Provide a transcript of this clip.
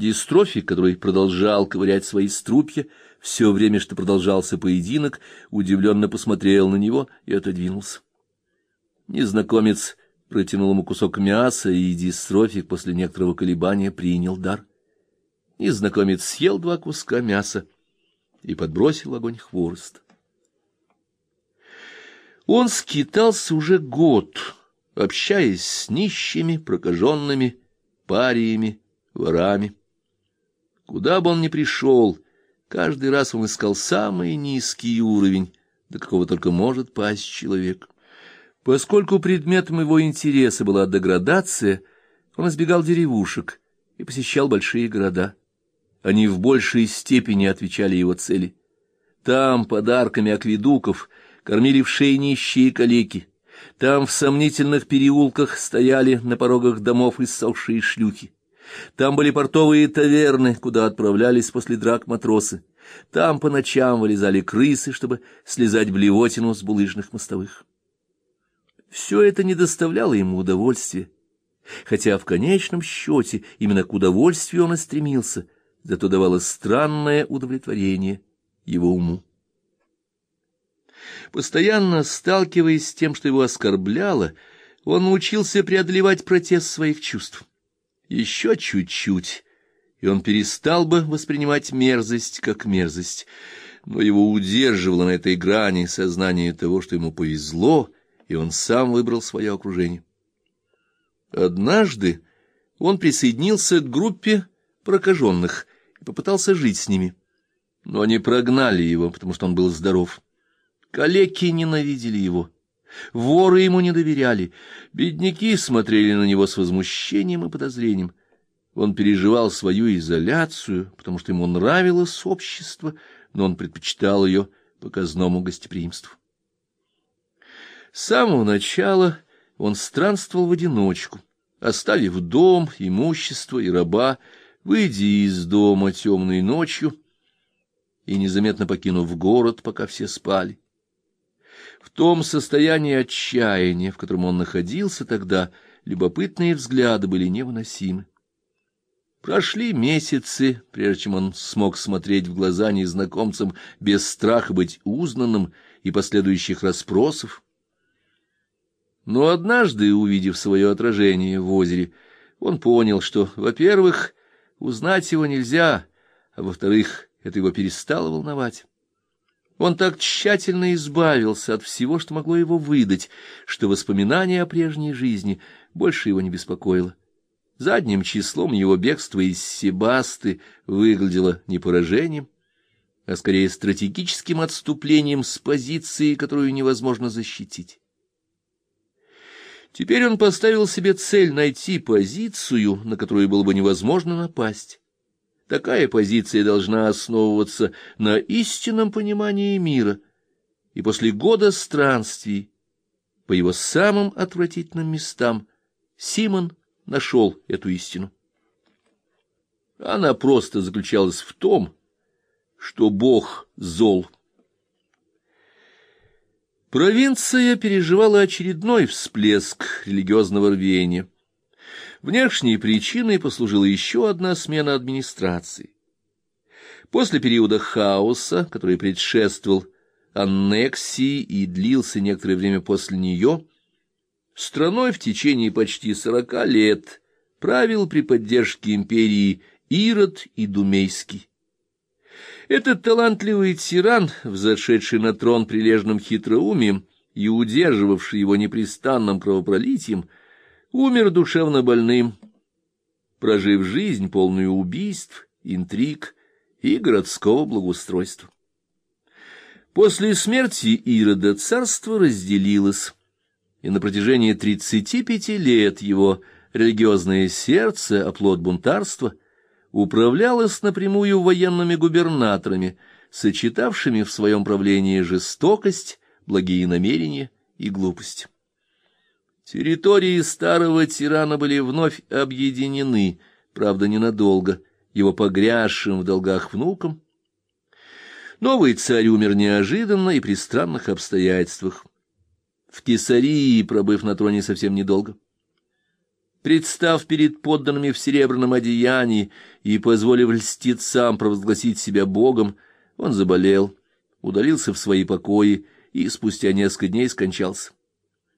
Дистрофик, который продолжал ковырять свои струпья, все время, что продолжался поединок, удивленно посмотрел на него и отодвинулся. Незнакомец протянул ему кусок мяса, и дистрофик после некоторого колебания принял дар. Незнакомец съел два куска мяса и подбросил огонь хворост. Он скитался уже год, общаясь с нищими, прокаженными, париями, ворами. Куда бы он ни пришел, каждый раз он искал самый низкий уровень, до какого только может пасть человек. Поскольку предметом его интереса была деградация, он избегал деревушек и посещал большие города. Они в большей степени отвечали его цели. Там подарками акведуков кормили в шее нищие калеки, там в сомнительных переулках стояли на порогах домов иссохшие шлюхи. Там были портовые таверны, куда отправлялись после драк матросы. Там по ночам вылезали крысы, чтобы слезать блевотину с булыжных мостовых. Все это не доставляло ему удовольствия, хотя в конечном счете именно к удовольствию он и стремился, зато давало странное удовлетворение его уму. Постоянно сталкиваясь с тем, что его оскорбляло, он научился преодолевать протест своих чувств. Еще чуть-чуть, и он перестал бы воспринимать мерзость как мерзость, но его удерживало на этой грани сознание того, что ему повезло, и он сам выбрал свое окружение. Однажды он присоединился к группе прокаженных и попытался жить с ними, но они прогнали его, потому что он был здоров. Калеки ненавидели его. Воры ему не доверяли, бедняки смотрели на него с возмущением и подозрением. Он переживал свою изоляцию, потому что ему нравилось общество, но он предпочитал ее показному гостеприимству. С самого начала он странствовал в одиночку, оставив дом, имущество и раба, выйдя из дома темной ночью и незаметно покинув город, пока все спали. В том состоянии отчаяния, в котором он находился тогда, любопытные взгляды были невыносимы. Прошли месяцы, прежде чем он смог смотреть в глаза незнакомцам без страха быть узнанным и последующих расспросов. Но однажды, увидев свое отражение в озере, он понял, что, во-первых, узнать его нельзя, а во-вторых, это его перестало волновать. Он так тщательно избавился от всего, что могло его выдать, что воспоминание о прежней жизни больше его не беспокоило. Задним числом его бегство из Себасты выглядело не поражением, а скорее стратегическим отступлением с позиции, которую невозможно защитить. Теперь он поставил себе цель найти позицию, на которую было бы невозможно напасть. Такая позиция должна основываться на истинном понимании мира, и после года странствий по его самым отвратительным местам Симон нашел эту истину. Она просто заключалась в том, что Бог зол. Провинция переживала очередной всплеск религиозного рвения. Внешней причиной послужила еще одна смена администрации. После периода хаоса, который предшествовал аннексии и длился некоторое время после нее, страной в течение почти сорока лет правил при поддержке империи Ирод и Думейский. Этот талантливый тиран, взошедший на трон прилежным хитроумием и удерживавший его непрестанным кровопролитием, умер душевно больным, прожив жизнь полную убийств, интриг и городского благоустройства. После смерти Ирода царство разделилось, и на протяжении тридцати пяти лет его религиозное сердце, оплот бунтарства, управлялось напрямую военными губернаторами, сочетавшими в своем правлении жестокость, благие намерения и глупость. Территории старого тирана были вновь объединены, правда, ненадолго, его погрязшим в долгах внуком. Новый царь умер неожиданно и при странных обстоятельствах. В Кесарии, пробыв на троне совсем недолго. Представ перед подданными в серебряном одеянии и позволив льстецам провозгласить себя богом, он заболел, удалился в свои покои и спустя несколько дней скончался.